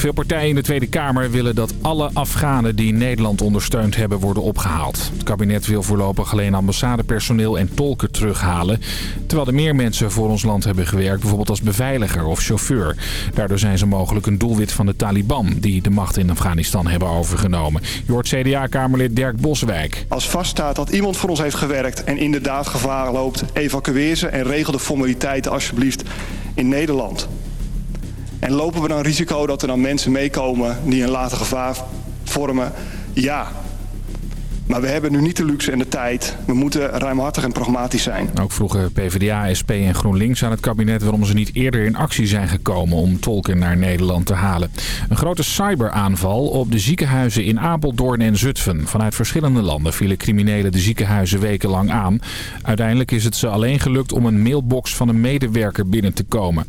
Veel partijen in de Tweede Kamer willen dat alle Afghanen die Nederland ondersteund hebben worden opgehaald. Het kabinet wil voorlopig alleen ambassadepersoneel en tolken terughalen. Terwijl er meer mensen voor ons land hebben gewerkt, bijvoorbeeld als beveiliger of chauffeur. Daardoor zijn ze mogelijk een doelwit van de Taliban die de macht in Afghanistan hebben overgenomen. Je hoort CDA-kamerlid Dirk Boswijk. Als vaststaat dat iemand voor ons heeft gewerkt en inderdaad gevaar loopt, evacueer ze en regel de formaliteiten alsjeblieft in Nederland. En lopen we dan risico dat er dan mensen meekomen die een later gevaar vormen? Ja. Maar we hebben nu niet de luxe en de tijd. We moeten ruimhartig en pragmatisch zijn. Ook vroegen PvdA, SP en GroenLinks aan het kabinet waarom ze niet eerder in actie zijn gekomen om tolken naar Nederland te halen. Een grote cyberaanval op de ziekenhuizen in Apeldoorn en Zutphen. Vanuit verschillende landen vielen criminelen de ziekenhuizen wekenlang aan. Uiteindelijk is het ze alleen gelukt om een mailbox van een medewerker binnen te komen.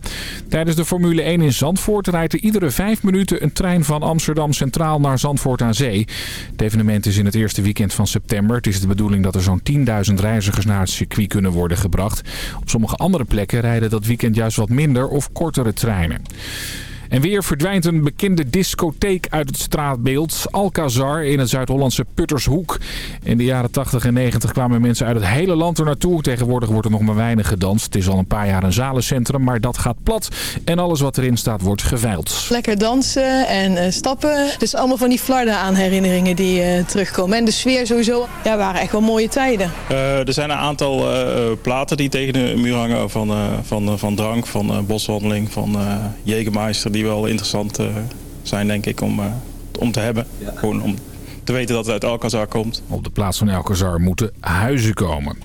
Tijdens de Formule 1 in Zandvoort rijdt er iedere vijf minuten een trein van Amsterdam Centraal naar Zandvoort aan Zee. Het evenement is in het eerste weekend van september. Het is de bedoeling dat er zo'n 10.000 reizigers naar het circuit kunnen worden gebracht. Op sommige andere plekken rijden dat weekend juist wat minder of kortere treinen. En weer verdwijnt een bekende discotheek uit het straatbeeld. Alcazar in het Zuid-Hollandse Puttershoek. In de jaren 80 en 90 kwamen mensen uit het hele land er naartoe. Tegenwoordig wordt er nog maar weinig gedanst. Het is al een paar jaar een zalencentrum, maar dat gaat plat. En alles wat erin staat wordt geveild. Lekker dansen en uh, stappen. Dus allemaal van die flarden aan herinneringen die uh, terugkomen. En de sfeer sowieso. Ja, waren echt wel mooie tijden. Uh, er zijn een aantal platen die tegen de muur hangen van, van, van drank, van boswandeling, van Jägermeister die wel interessant uh, zijn, denk ik, om, uh, om te hebben. Ja. Gewoon om te weten dat het uit Alcazar komt. Op de plaats van Alcazar moeten huizen komen.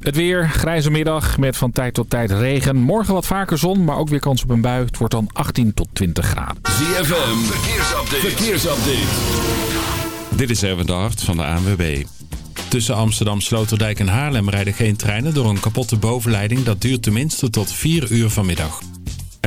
Het weer, grijze middag met van tijd tot tijd regen. Morgen wat vaker zon, maar ook weer kans op een bui. Het wordt dan 18 tot 20 graden. ZFM, verkeersupdate. verkeersupdate. Dit is Erwin de Hart van de ANWB. Tussen Amsterdam, Sloterdijk en Haarlem rijden geen treinen door een kapotte bovenleiding. Dat duurt tenminste tot 4 uur vanmiddag.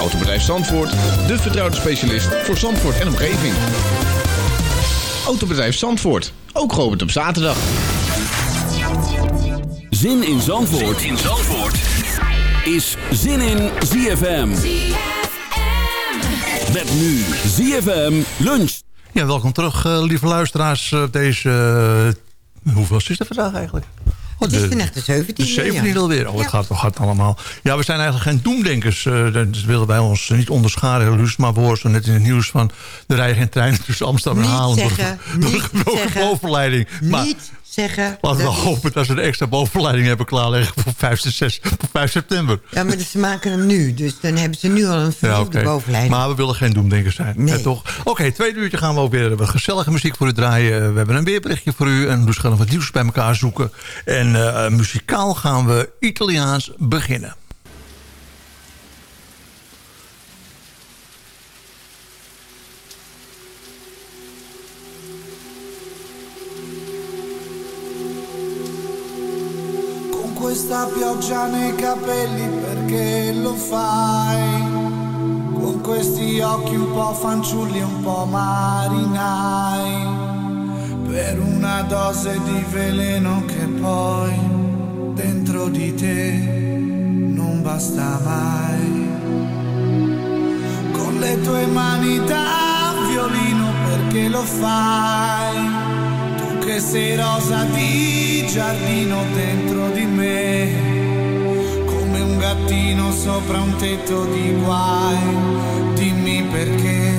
Autobedrijf Zandvoort, de vertrouwde specialist voor Zandvoort en omgeving. Autobedrijf Zandvoort, ook geopend op zaterdag. Zin in Zandvoort, zin in Zandvoort. is Zin in ZFM. ZFM. Met nu ZFM lunch. Ja, welkom terug, uh, lieve luisteraars. Uh, deze, uh, hoeveel is het vandaag eigenlijk? Oh, het is de, de 17 De 17 alweer. Oh, het gaat, gaat allemaal. Ja, we zijn eigenlijk geen doemdenkers. Uh, dat willen wij ons niet onderscharen. Luus maar voor zo net in het nieuws van... de rijden geen treinen tussen Amsterdam en. Zeggen, door, door, zeggen, bovenleiding. Maar, niet zeggen... Laten we hopen dat ze een extra bovenleiding hebben klaarleggen... voor 5, 6, voor 5 september. Ja, maar ze maken hem nu. Dus dan hebben ze nu al een vernieuwde ja, okay. bovenleiding. Maar we willen geen doemdenkers zijn. Nee. toch? Oké, okay, tweede uurtje gaan we ook weer wat gezellige muziek voor u draaien. We hebben een weerberichtje voor u. En dus gaan we wat nieuws bij elkaar zoeken. En uh, muzikaal gaan we Italiaans beginnen. Questa pioggia nei capelli perché lo fai? Con questi occhi un po' fanciulli e un po' marinai, per una dose di veleno che poi dentro di te non basta mai. Con le tue mani da violino perché lo fai? Che sei rosa di giardino dentro di me, come un gattino sopra un tetto di guai, dimmi perché,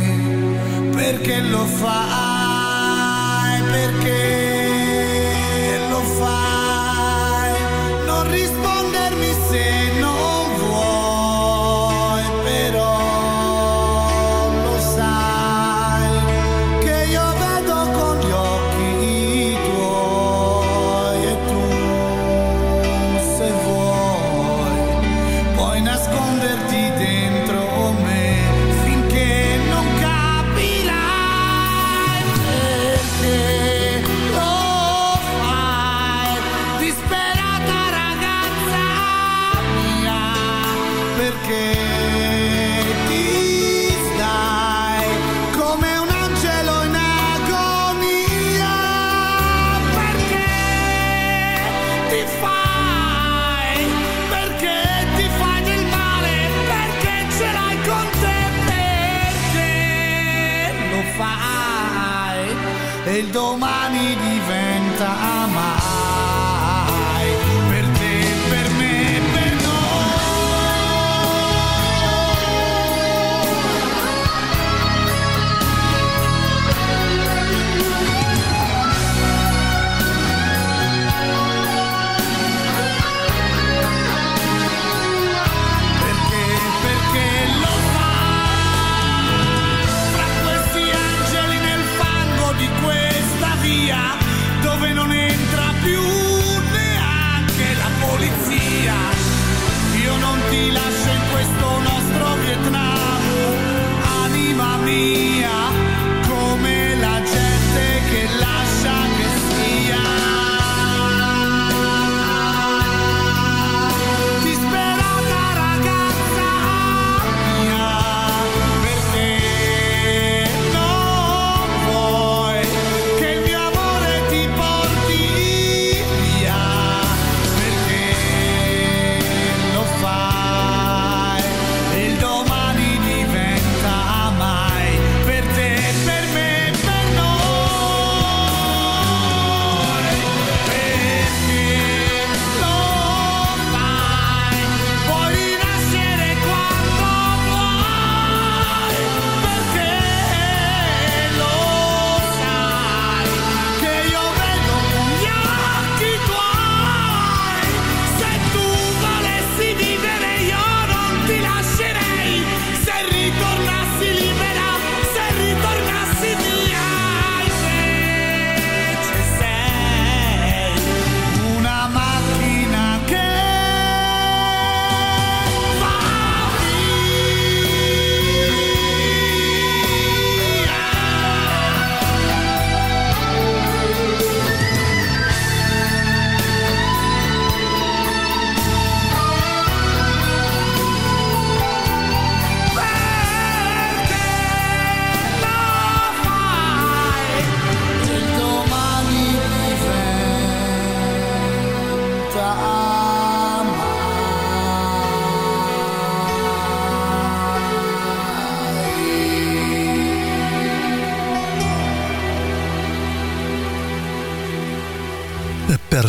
per perché lo fai, perché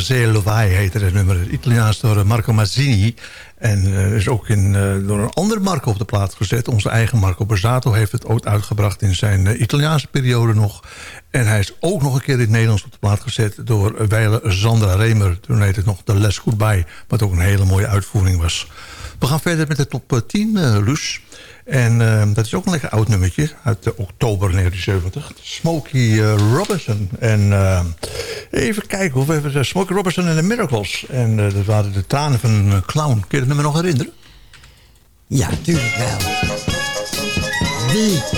Per se lo vai heette het nummer. Italiaans door Marco Mazzini. En eh, is ook in, eh, door een andere Marco op de plaat gezet. Onze eigen Marco Borsato heeft het ook uitgebracht in zijn eh, Italiaanse periode nog. En hij is ook nog een keer in het Nederlands op de plaat gezet... door Weile Sandra Remer. Toen heette het nog De Les Goodbye. Wat ook een hele mooie uitvoering was. We gaan verder met de top 10, uh, Luus. En uh, dat is ook een lekker oud nummertje uit uh, oktober 1970. Smokey Robinson. En even kijken, we hebben Smokey Robinson en de Miracles. En dat waren de tanen van een clown. Kun je het nummer nog herinneren? Ja, tuurlijk wel. Wie?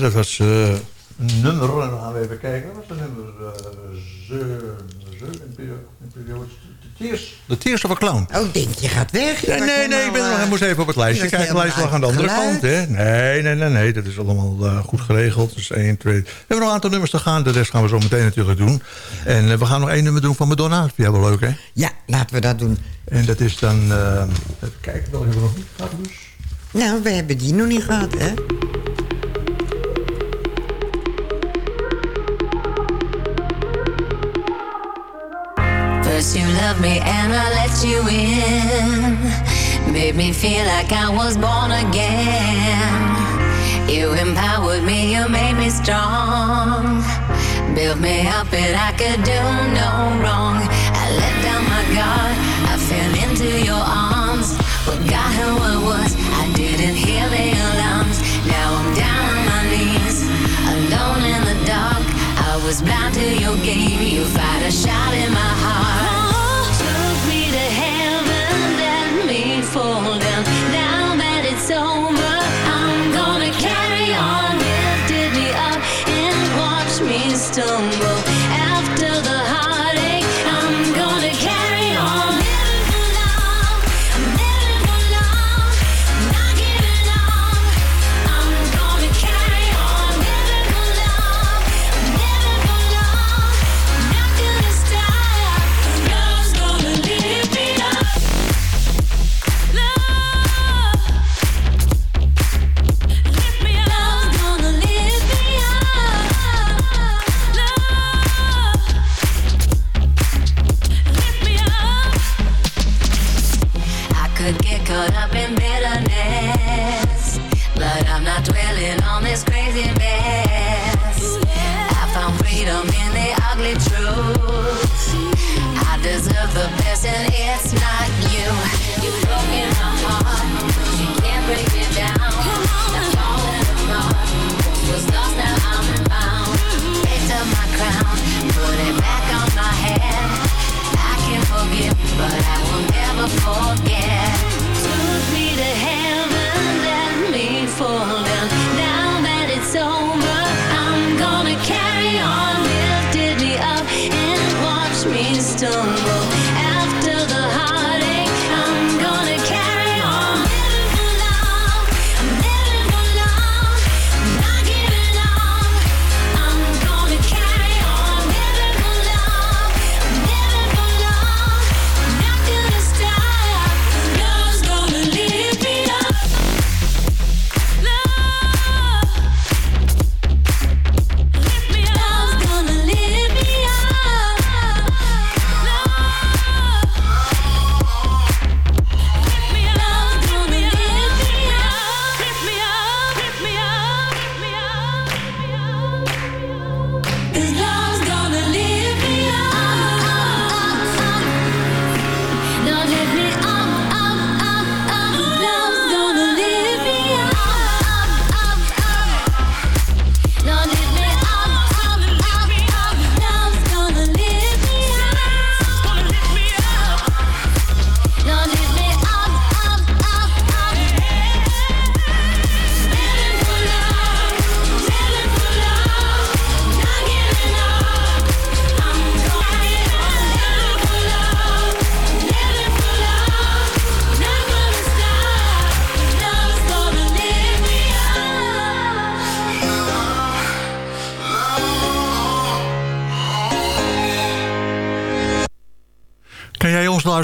Dat was eh, een nummer. En dan gaan we even kijken. Dat was een nummer. Uh, de Tears, de Tears of a Clown. Oh, denk je gaat weg? Nee, nee, nee, ik, ben, nog- ik moest even op het lijstje kijken. Het lijstje lag aan de andere kant. Hè? Nee, nee, nee, nee. Dat is allemaal eh, goed geregeld. Dus 1, 2. We hebben nog een aantal nummers te gaan. De rest gaan we zo meteen natuurlijk doen. En eh, we gaan nog één nummer doen van Madonna. Dat vind jij wel leuk, hè? Ja, laten we dat doen. En dat is dan... eh, even kijken, welke hebben we nog niet gehad, dus? Nou, we hebben die nog niet gehad, hè? First you loved me and I let you in. Made me feel like I was born again. You empowered me, you made me strong. Built me up and I could do no wrong. I let down my guard, I fell into your arms. Forgot who I was, I didn't hear the alarms. Now I'm down on my knees, alone in the dark. I was blind to your game, you fired a shot in my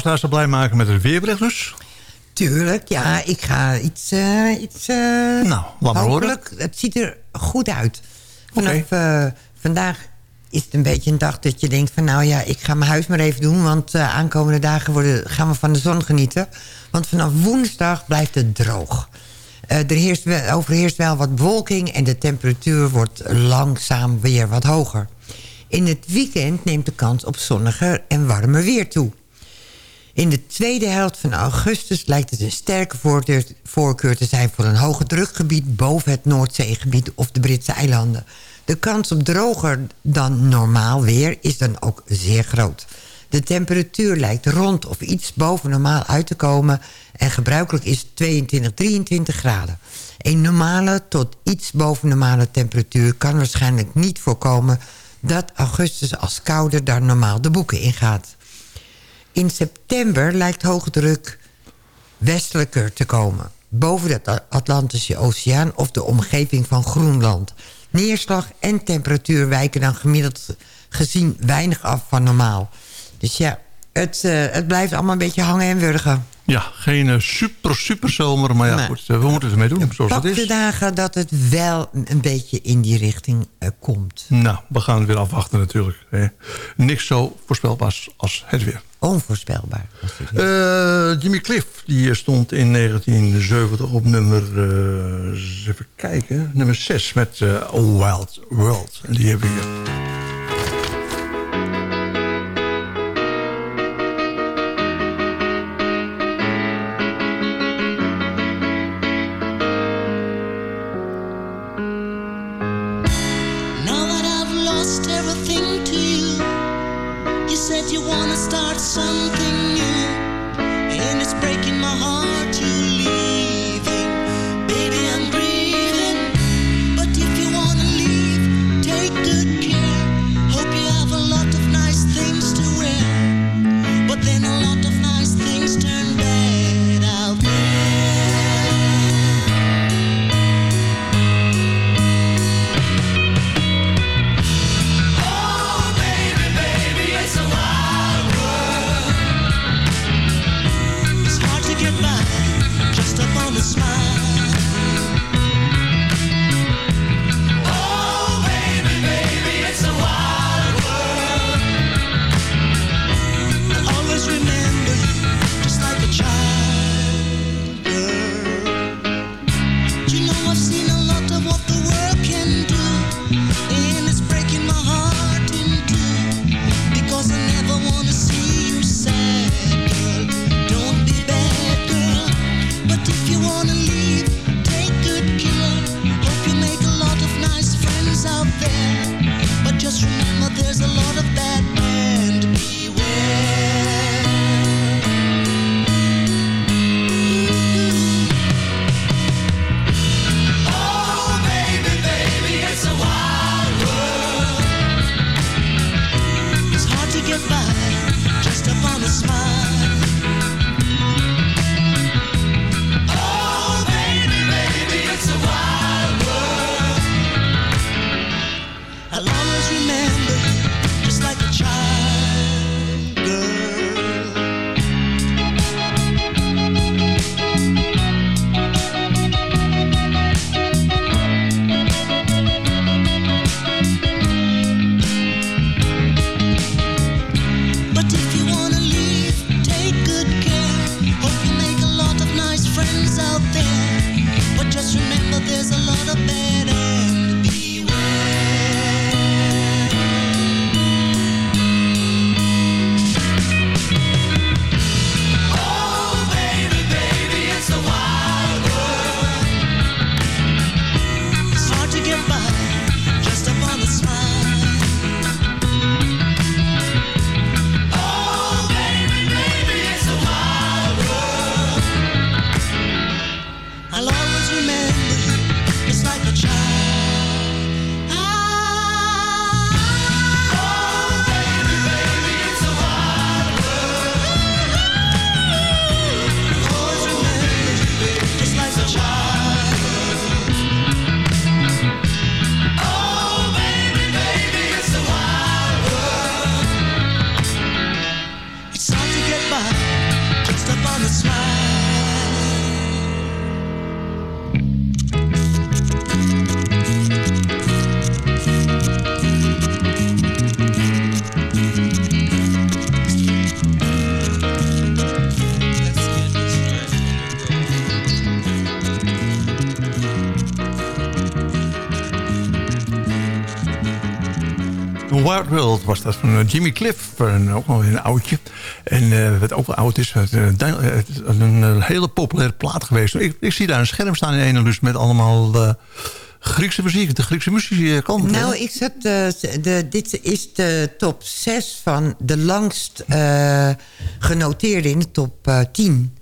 luisteraars zo blij maken met een weerbericht dus? Tuurlijk, ja. Ik ga iets... eh iets eh Nou, laat maar horen. Het ziet er goed uit. Vanaf eh, vandaag is het een beetje een dag dat je denkt van... nou ja, ik ga mijn huis maar even doen... want uh, aankomende dagen worden, gaan we van de zon genieten. Want vanaf woensdag blijft het droog. Uh, er heerst wel, overheerst wel wat bewolking... en de temperatuur wordt langzaam weer wat hoger. In het weekend neemt de kans op zonniger en warmer weer toe. In de tweede helft van augustus lijkt het een sterke voorkeur te zijn... voor een hoge drukgebied boven het Noordzeegebied of de Britse eilanden. De kans op droger dan normaal weer is dan ook zeer groot. De temperatuur lijkt rond of iets boven normaal uit te komen... en gebruikelijk is 22, 23 graden. Een normale tot iets boven normale temperatuur kan waarschijnlijk niet voorkomen... dat augustus als kouder dan normaal de boeken ingaat. In september lijkt hoge druk westelijker te komen. Boven de Atlantische Oceaan of de omgeving van Groenland. Neerslag en temperatuur wijken dan gemiddeld gezien weinig af van normaal. Dus ja, het, uh, het blijft allemaal een beetje hangen en wurgen. Ja, geen uh, super, super zomer. Maar ja, goed, uh, we moeten ermee doen, zoals het de is. dagen dat het wel een beetje in die richting eh, komt. Nou, we gaan het weer afwachten natuurlijk. Hè. Niks zo voorspelbaar als het weer. Onvoorspelbaar. Eh, Jimmy Cliff die stond in 1970 op nummer, eh, even kijken, nummer 6 met eh, A Wild World. En die hebben we start Was dat van eh, Jimmy Cliff. En ook een oudje. En eh, wat ook wel oud is. Het, eh, een hele populaire plaat geweest. Ik, ik zie daar een scherm staan in ene met allemaal Griekse muziek, de Griekse muziekkant. hè? Nou, ik zat, de, dit is de top 6 van de langst genoteerde in de top eh, 10.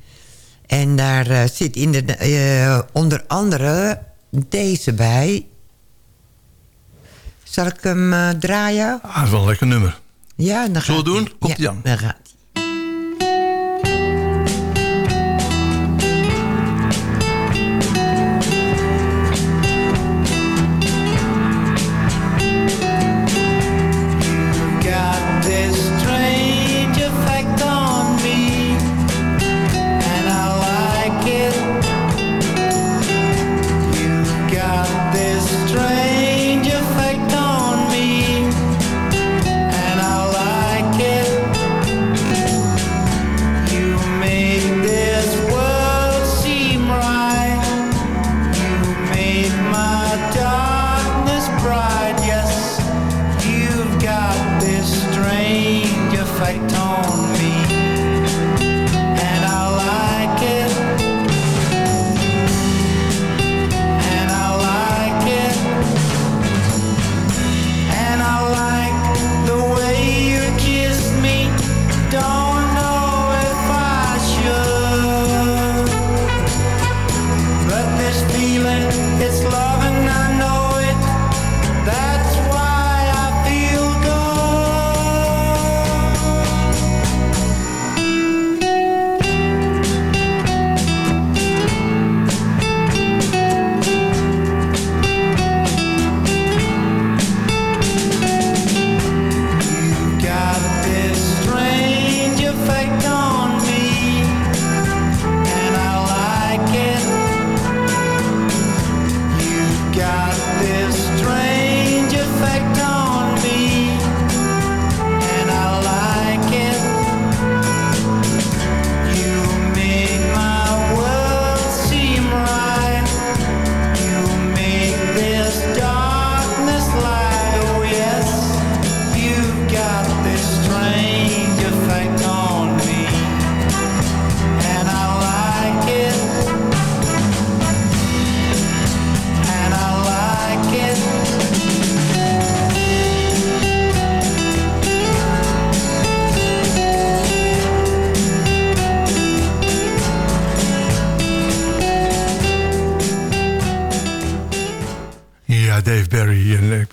En daar zit in de, onder andere deze bij. Zal ik hem eh, draaien? Ah, dat is wel een lekker nummer. Ja, dan Zullen we doen? hij. Komt ja, aan.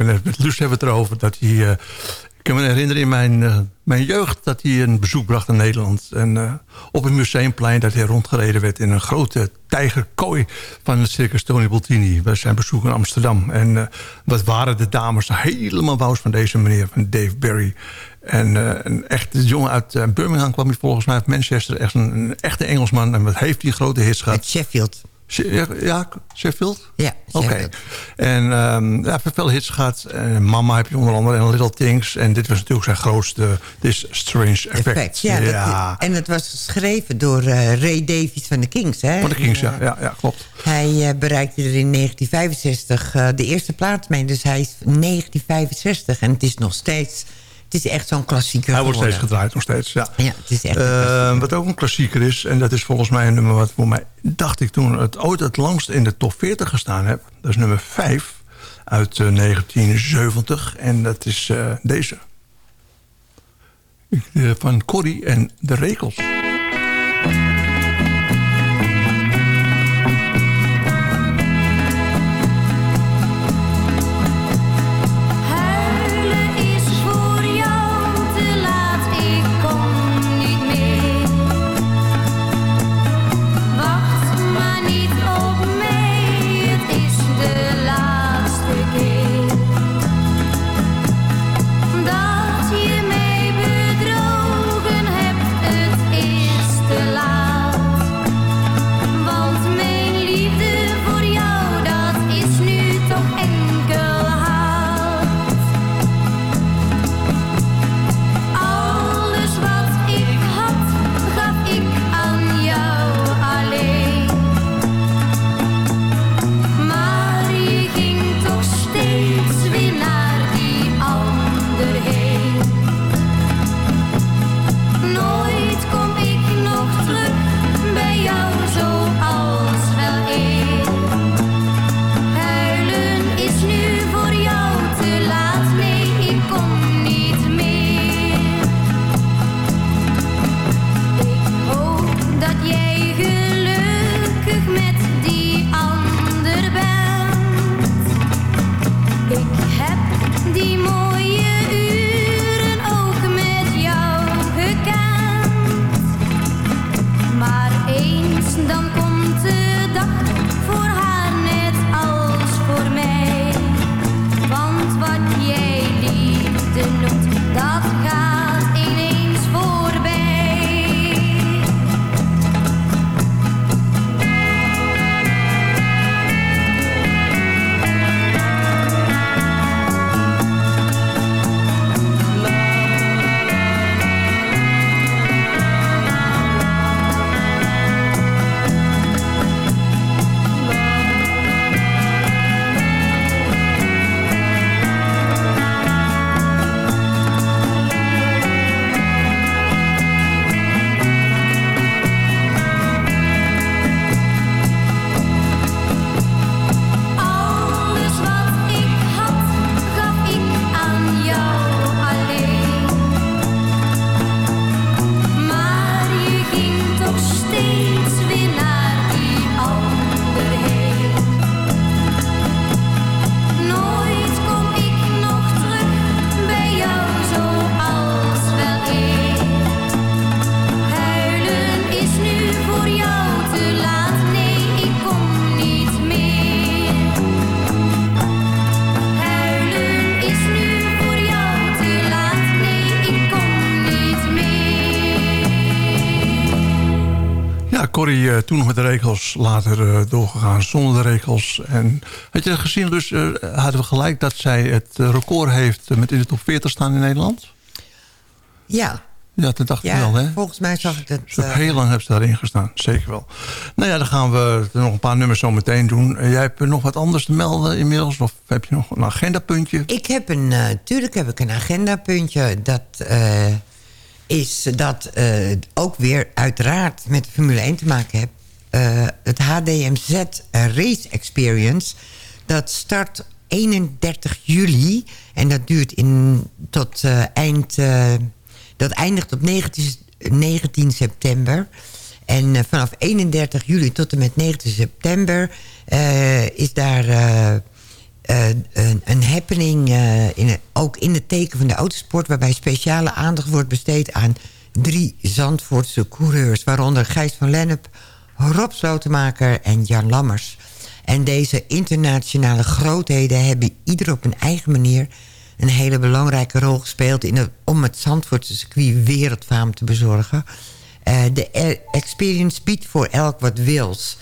Met Luus hebben we het erover dat hij... eh, ik kan me herinneren in mijn, eh, mijn jeugd dat hij een bezoek bracht aan Nederland. En eh, op het museumplein dat hij rondgereden werd in een grote tijgerkooi van het Circus Tony Bottini. Bij zijn bezoek in Amsterdam. En eh, wat waren de dames helemaal wous van deze meneer, van Dave Barry. En eh, een echte jongen uit eh, Birmingham kwam hij volgens mij uit Manchester. Echt een, een echte Engelsman. En wat heeft hij grote hits gehad? Sheffield. Ja, Sheffield? Ja, Oké. En ehm ja, veel hits gehad. En Mama heb je onder andere en Little Things. En dit was natuurlijk zijn grootste This Strange Effect. Effect, ja, dat- en het was geschreven door eh, Ray Davies van de Kings. Hè? Van de Kings, ja. En, ja, ja klopt. Hij eh, bereikte er in 1965 eh, de eerste plaats mee. Dus hij is 1965 en het is nog steeds... Het is echt zo'n klassieker Hij wordt steeds gedraaid, nog steeds. Ja. Ja, het is echt Eh, wat ook een klassieker is, en dat is volgens mij een nummer wat voor mij, dacht ik toen, het ooit het langst in de top 40 gestaan heb. Dat is nummer 5 uit eh, 1970. En dat is eh, deze. Eh, van Corrie en de Rekels. Met de regels, later eh, doorgegaan zonder de regels. En had je gezien, dus eh, hadden we gelijk dat zij het record heeft eh, met in de top 40 staan in Nederland? Ja. Ja, dat dacht ik wel, hè? volgens mij zag ik eh, heel lang hebben ze daarin gestaan, zeker wel. Nou ja, dan gaan we er nog een paar nummers zo meteen doen. Jij hebt nog wat anders te melden inmiddels? Of heb je nog een agendapuntje? Ik heb een, eh, tuurlijk heb ik een agendapuntje. Dat is dat ook weer uiteraard met de Formule 1 te maken heeft. Eh, het HDMZ Race Experience. Dat start 31 juli. En dat duurt in, tot eh, eind... eh, dat eindigt op 19, 19 september. En vanaf 31 juli tot en met 19 september... is daar... een, een happening, in, ook in het teken van de autosport... waarbij speciale aandacht wordt besteed aan drie Zandvoortse coureurs... waaronder Gijs van Lennep, Rob Slotenmaker en Jan Lammers. En deze internationale grootheden hebben ieder op een eigen manier... een hele belangrijke rol gespeeld... In om het Zandvoortse circuit wereldfaam te bezorgen. Eh, de e- experience biedt voor elk wat wils...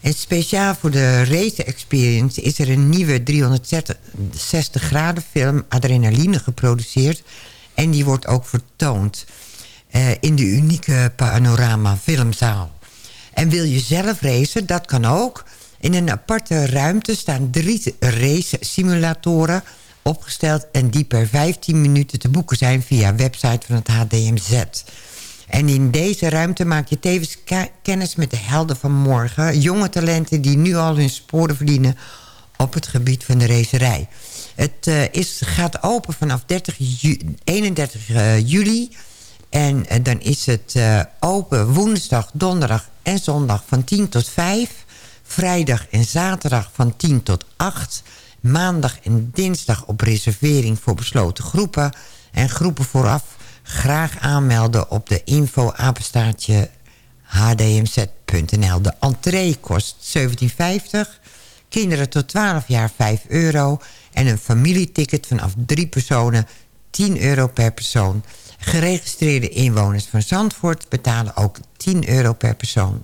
En speciaal voor de race experience is er een nieuwe 360 graden film Adrenaline geproduceerd. En die wordt ook vertoond eh, in de unieke panorama filmzaal. En wil je zelf racen, dat kan ook. In een aparte ruimte staan drie race simulatoren opgesteld... en die per 15 minuten te boeken zijn via website van het HDMZ. En in deze ruimte maak je tevens kennis met de helden van morgen. Jonge talenten die nu al hun sporen verdienen op het gebied van de racerij. Het eh, is, gaat open vanaf 30 ju- 31 eh, juli. En eh, dan is het open woensdag, donderdag en zondag van 10 tot 5. Vrijdag en zaterdag van 10 tot 8. Maandag en dinsdag op reservering voor besloten groepen. En groepen vooraf graag aanmelden op de info-apenstaartje hdmz.nl. De entree kost 17,50. Kinderen tot 12 jaar 5 euro. En een familieticket vanaf drie personen 10 euro per persoon. Geregistreerde inwoners van Zandvoort betalen ook 10 euro per persoon.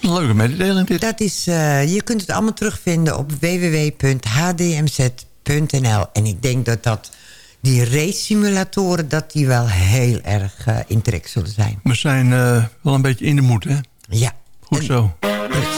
Leuke mededeling dit. Dat is, eh, je kunt het allemaal terugvinden op www.hdmz.nl. En ik denk dat, dat die race simulatoren dat die wel heel erg eh, in trek zullen zijn. We zijn eh, wel een beetje in de moed, hè? Ja. Goed zo. Glenn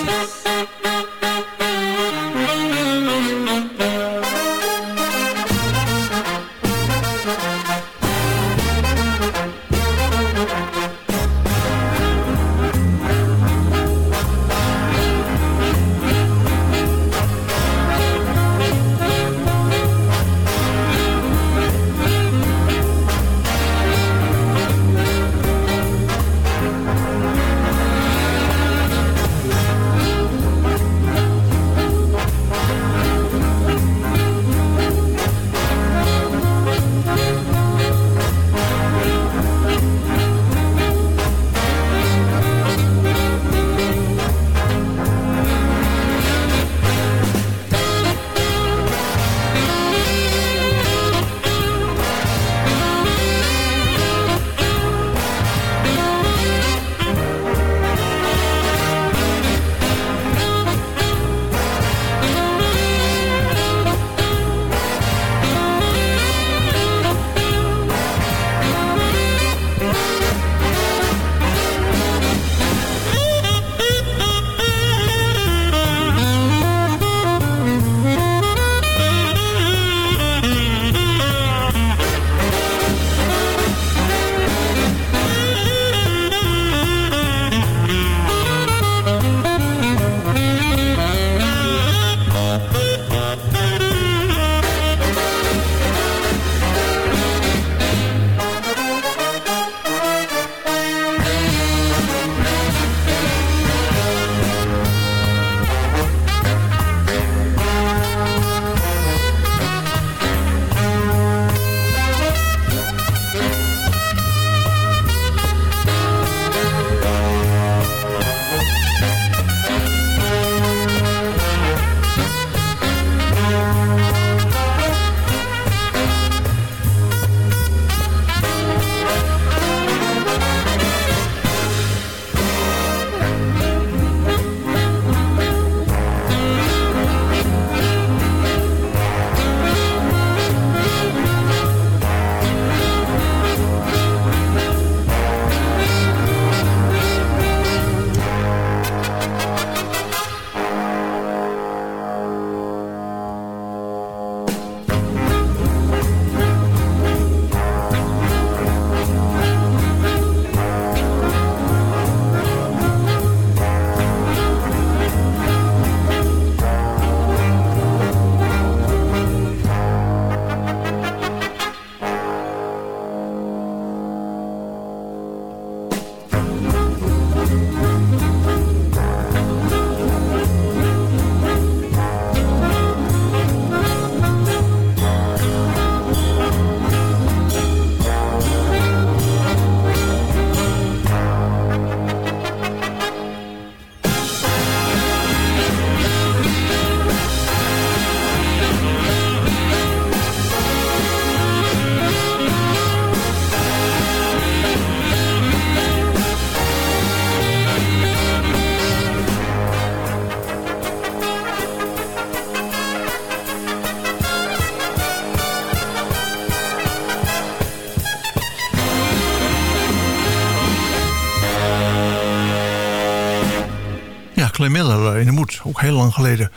Ook heel lang geleden.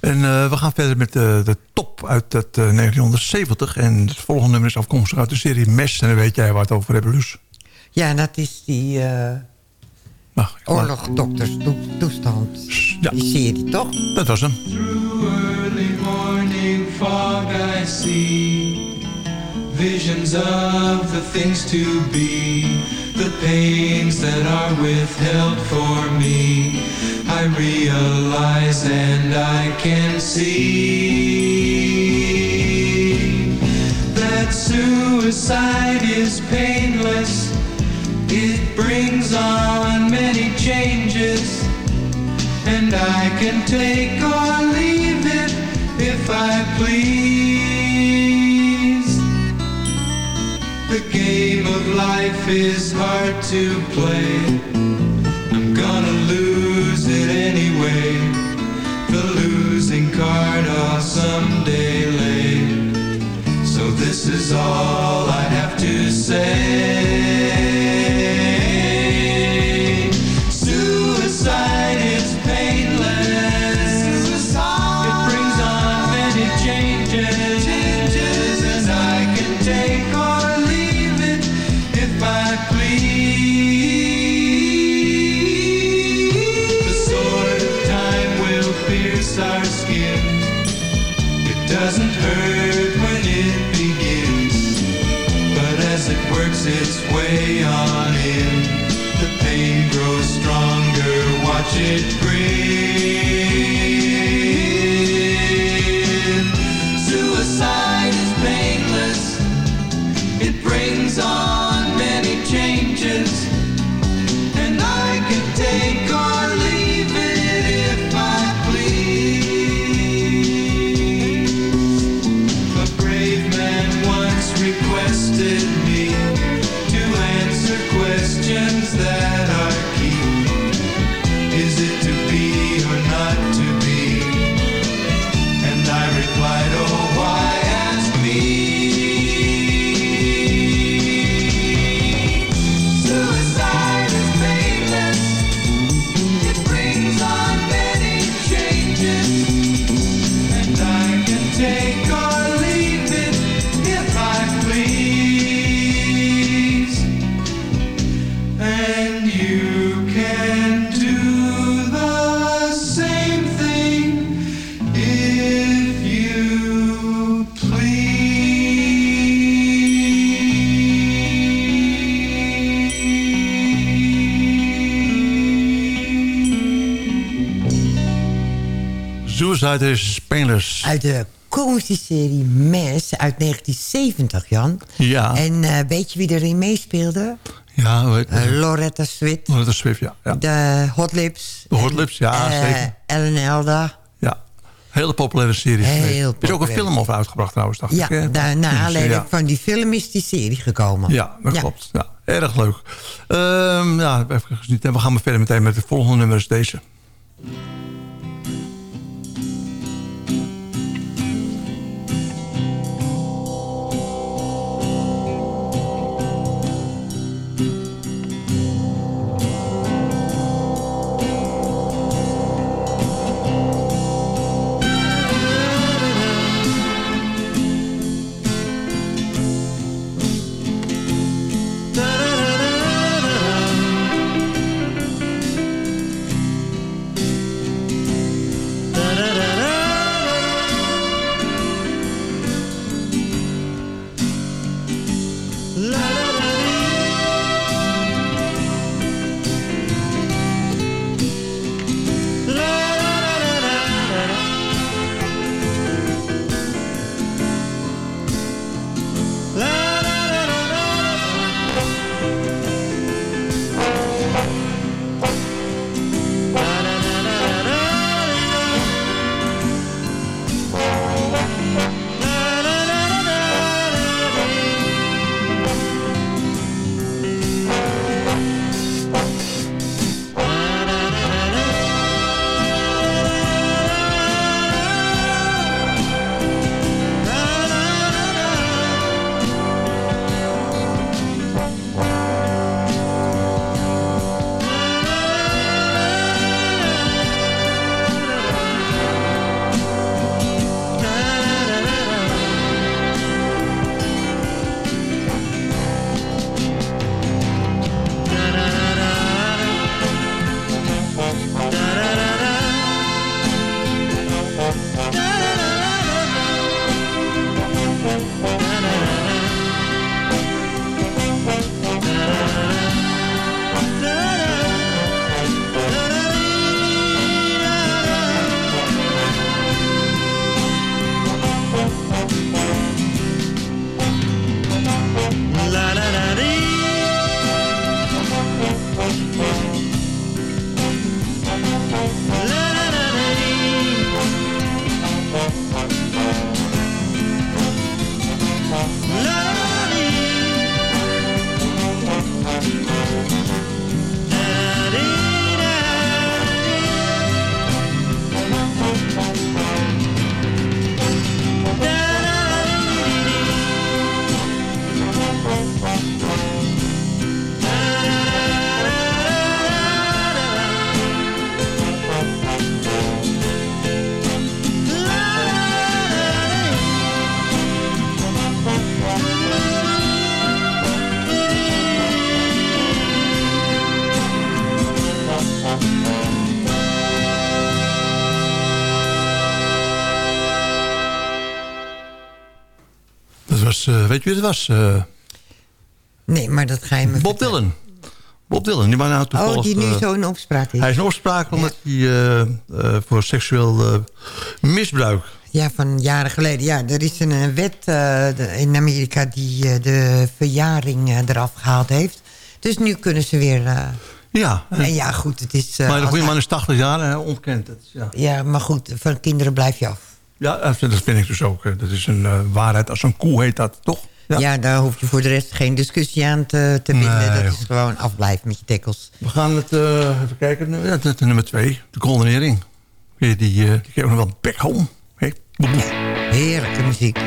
En eh, we gaan verder met de, de top uit het, eh, 1970. En het volgende nummer is afkomstig uit de serie Mes. En dan weet jij waar het over hebben, Luus. Ja, dat is die uh, oorlogdokterstoestand. Ja. Die serie, toch? Dat was hem. early morning fog I see visions of the things to be, the pains that are withheld for me. I realize and I can see that suicide is painless. It brings on many changes. And I can take or leave it if I please. The game of life is hard to play. Anyway. The losing card I'll someday lay. So this is all I have to say. Is painless. Uit de komische serie Mes uit 1970, Jan. Ja. En eh, weet je wie erin meespeelde? Ja, heet Eh, Loretta Swit. Loretta Swift, ja. ja. De Hot Lips. De Hot Lips, ja, zeker. Ellen Elda. Ja. Hele populaire serie. Heel. Er is ook een film over uitgebracht trouwens, dacht Ja, ik. naar Dus, aanleiding ja. van die film is die serie gekomen. Ja, dat klopt. Ja, erg leuk. Ehm, ja, even genieten. En we gaan maar verder meteen met het volgende nummer is deze. Weet je wie het was? Eh, Nee, maar dat ga je me Bob Dylan. Bob Dylan, die was nou toevallig... Oh, die nu eh, zo in opspraak is. Hij is in opspraak omdat hij eh, voor seksueel misbruik... Ja, van jaren geleden. Ja, er is een wet in Amerika die de verjaring eraf gehaald heeft. Dus nu kunnen ze weer... Ja. en ja, goed, het is... maar de goede man is 80 jaar en ontkent het. Ja, Ja, maar goed, van kinderen blijf je af. Ja dat vind dat vind ik dus ook. eh, Dat is een eh, waarheid als een koe heet dat, toch? Ja. daar hoef je voor de rest geen discussie aan te, te binden. Nee, dat is gewoon afblijven met je tekkels. We gaan het, eh, even kijken, ja, is nummer twee. De Golden Die, die, eh, die geven nog wel back home. Hey. Heerlijke muziek.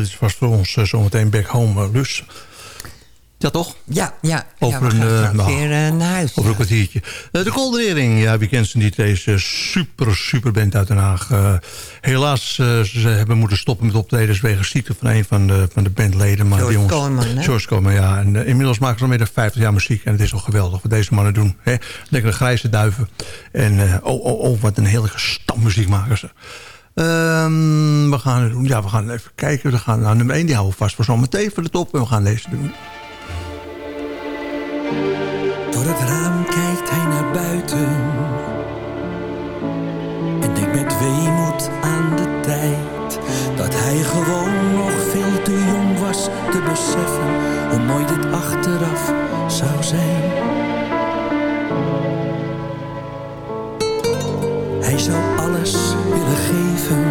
Is- was voor ons eh, zometeen back home eh, Lus. Ja, toch? Ja, ja. Over ja, we een, eh, nou, weer naar huis. Over een kwartiertje. De Koldering, ja, wie kent ze niet? Deze super, super band uit Den Haag. Helaas, ze hebben moeten stoppen met optredens... wegens ziekte van een van de, van de bandleden. Maar George Coleman, hè? George Coleman, ja. En, inmiddels maken ze al meer dan 50 jaar muziek. En het is al geweldig wat deze mannen doen. Hè? Lekkere grijze duiven. En oh, oh, oh, wat een heerlijke stammuziek maken ze. Ehm, we, gaan, doen. ja, we gaan even kijken. We gaan naar nummer 1. Die houden we vast voor zometeen voor de top. En we gaan deze doen. Door het raam kijkt hij naar buiten. En denkt met weemoed aan de tijd. Dat hij gewoon nog veel te jong was te beseffen. Hoe mooi dit achteraf zou zijn. Hij zou alles willen geven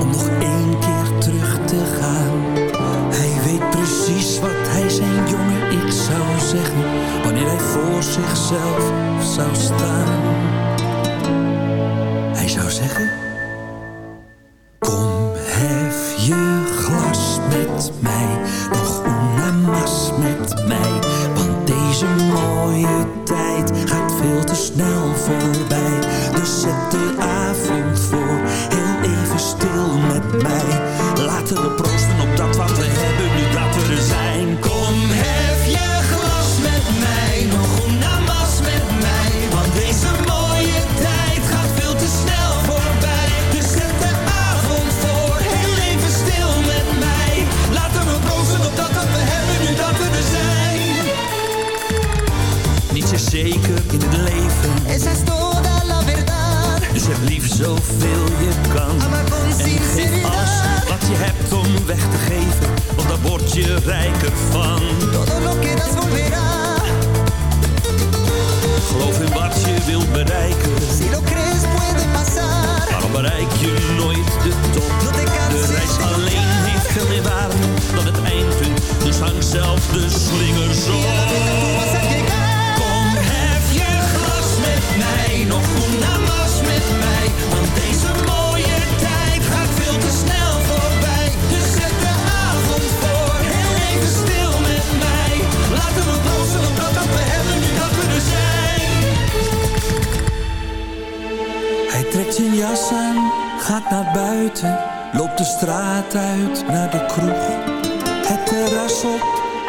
om nog één keer terug te gaan. Hij weet precies wat hij zijn jongen ik zou zeggen wanneer hij voor zichzelf zou staan. Hij zou zeggen: zeker in het leven. Toda la verdad. Dus heb lief zoveel je kan. En geef alles wat je hebt om weg te geven. Want daar word je rijker van. Todo lo das volverá. Geloof in wat je wilt bereiken. Si lo crees puede pasar. Waarom bereik je nooit de top? de reis alleen heeft veel meer waarde dan het eindpunt. Dus hang zelf de slingers op. uit naar de kroeg. Het terras op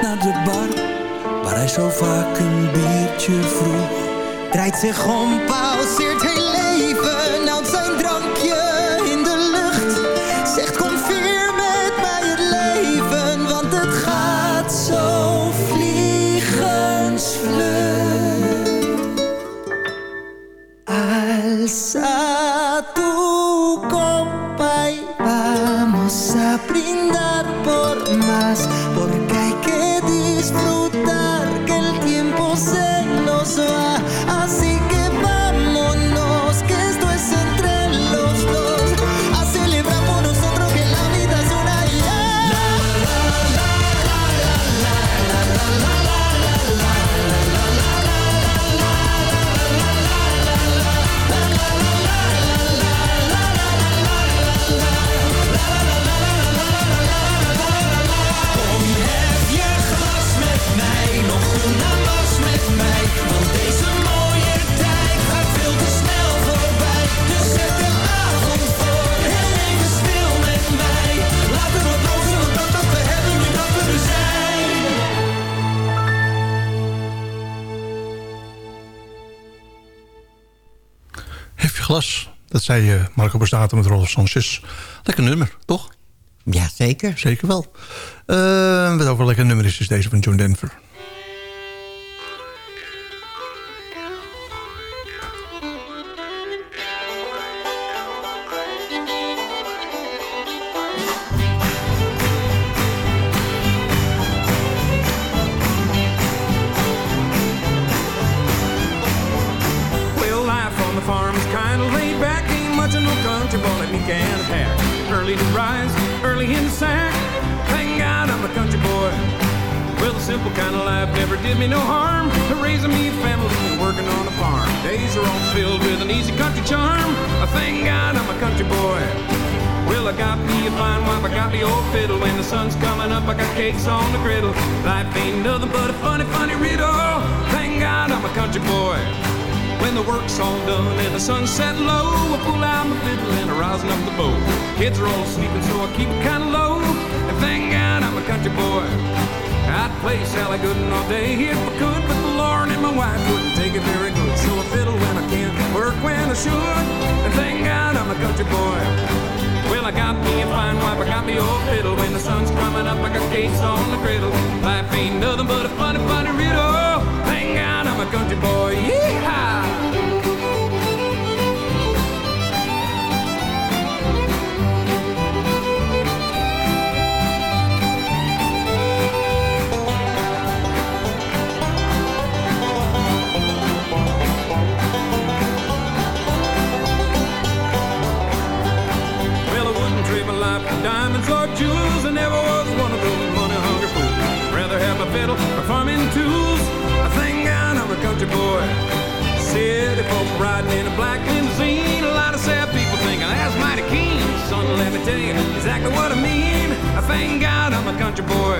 naar de bar, waar hij zo vaak een biertje vroeg. Draait zich om, pauze zei eh, Marco Borsato met Rolf Sanchez. Lekker nummer, toch? Ja, zeker. Zeker wel. Eh, wat ook wel lekker nummer is, is deze van John Denver. Black limousine. A lot of sad people thinking that's mighty keen. Son, let me tell you exactly what I mean. I thank God I'm a country boy.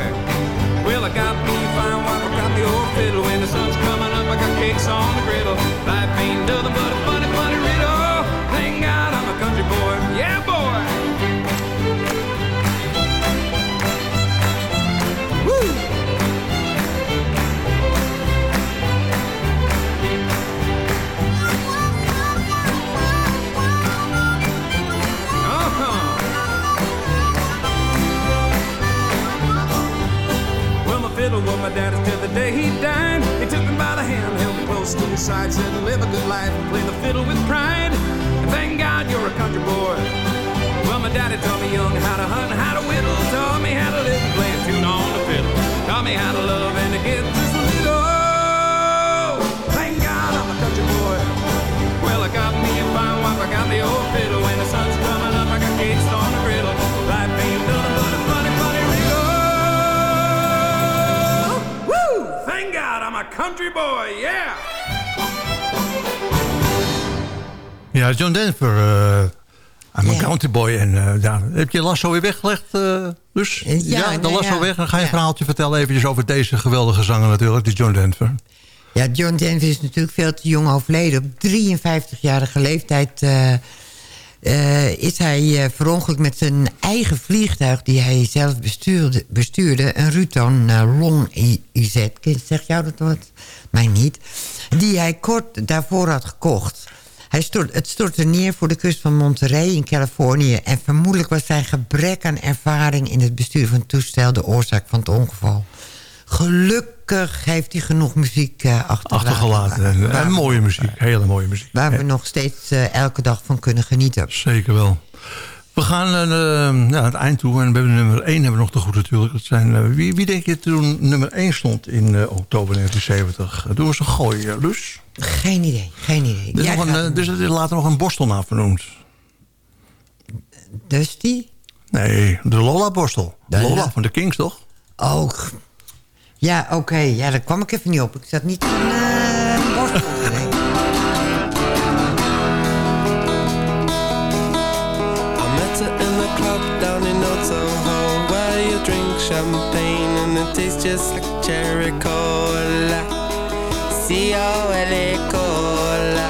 Well, I got me fine wife, I got the old fiddle. When the sun's coming up, I got cakes on the griddle. Held me close to his side, said, live a good life play the fiddle with pride. And thank God you're a country boy. Well, my daddy taught me young how to hunt, how to whittle, taught me how to live and play a tune on the fiddle. Taught me how to love and to get just a little. Thank God I'm a country boy. Well, I got me a fine wife, I got the old fiddle. When the sun's coming up, I got cakes on the griddle. Life ain't nothing but a funny, funny riddle. Woo! Thank God I'm a country boy, yeah! Ja, John Denver. eh I'm a country boy. En eh, ja, heb je Lasso weer weggelegd, eh dus? ja, de nou Lasso ja. weg. Dan ga je een verhaaltje vertellen eventjes over deze geweldige zanger natuurlijk. Die John Denver. Ja, John Denver is natuurlijk veel te jong overleden. Op 53-jarige leeftijd eh, eh, is hij eh verongelukt met zijn eigen vliegtuig... die hij zelf bestuurde, bestuurde een Rutan uh, Long IZ. Zeg jou dat wat? Mij niet. Die hij kort daarvoor had gekocht. Hij stort, het stortte neer voor de kust van Monterey in Californië... en vermoedelijk was zijn gebrek aan ervaring in het bestuur van het toestel... de oorzaak van het ongeval. Gelukkig heeft hij genoeg muziek eh achtergelaten. Achtergelaten. En, en mooie muziek. Hele mooie muziek. Waar we nog steeds eh, elke dag van kunnen genieten. Zeker wel. We gaan uh, naar het eind toe. En we hebben nummer 1 hebben we nog te goed natuurlijk. Dat zijn, uh, wie, wie denk je toen nummer 1 stond in uh, oktober 1970? Doe eens een gooi, Lus. Geen idee, geen idee. Nog een, dus er is later nog een borstelnaam vernoemd. Dusty? Nee, de Lola-borstel. Lola van de Kings, toch? Oh, ja, oké. Okay. Ja, daar kwam ik even niet op. Ik zat niet borstel te drink champagne and it tastes just like cherry cola. C-O-L-A cola.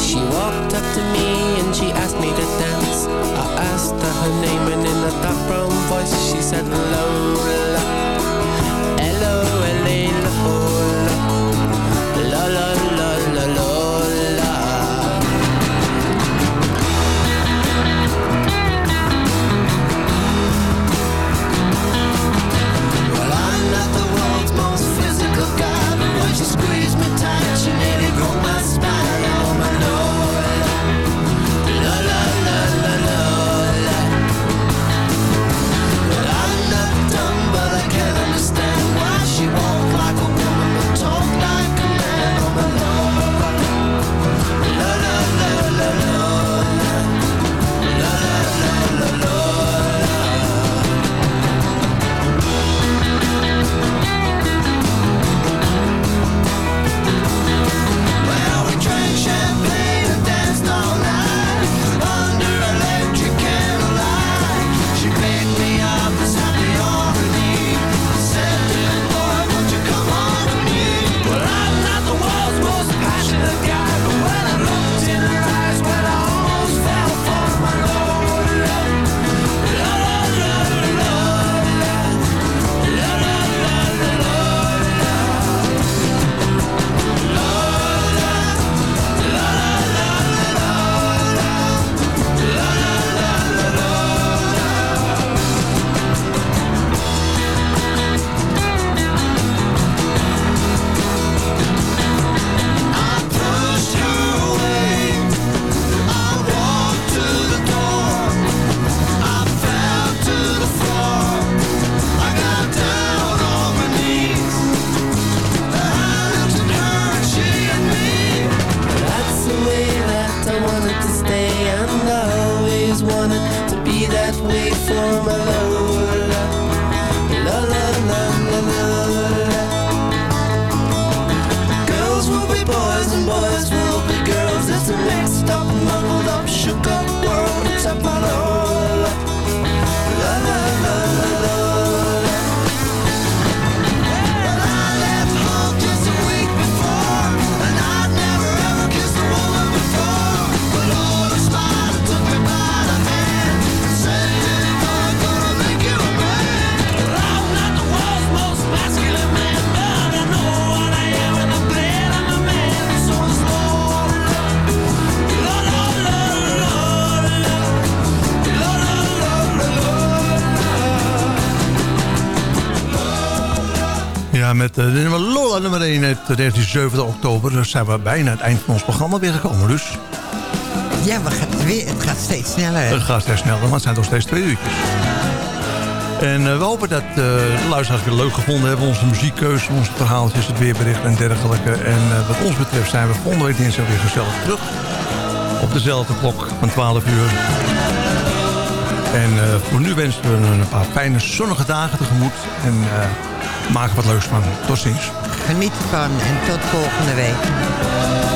She walked up to me and she asked me to dance. I asked her her name and in a dark brown voice she said Lola Ja, met eh, de nummer Lola nummer 1 uit de 17 oktober. Dus zijn we bijna het eind van ons programma weer gekomen. Dus Ja, we gaan weer, het gaat steeds sneller. hè? het gaat steeds sneller, maar het zijn toch steeds twee uurtjes. En eh, we hopen dat eh, de luisteraars het weer leuk gevonden hebben. Onze muziekkeuze, onze verhaaltjes, het weerbericht en dergelijke. En wat ons betreft zijn we volgende week dinsdag weer gezellig terug. Op dezelfde klok van 12 uur. En voor nu wensen we een paar fijne zonnige dagen tegemoet. En maak wat leuks van. Tot ziens. Geniet ervan en tot volgende week.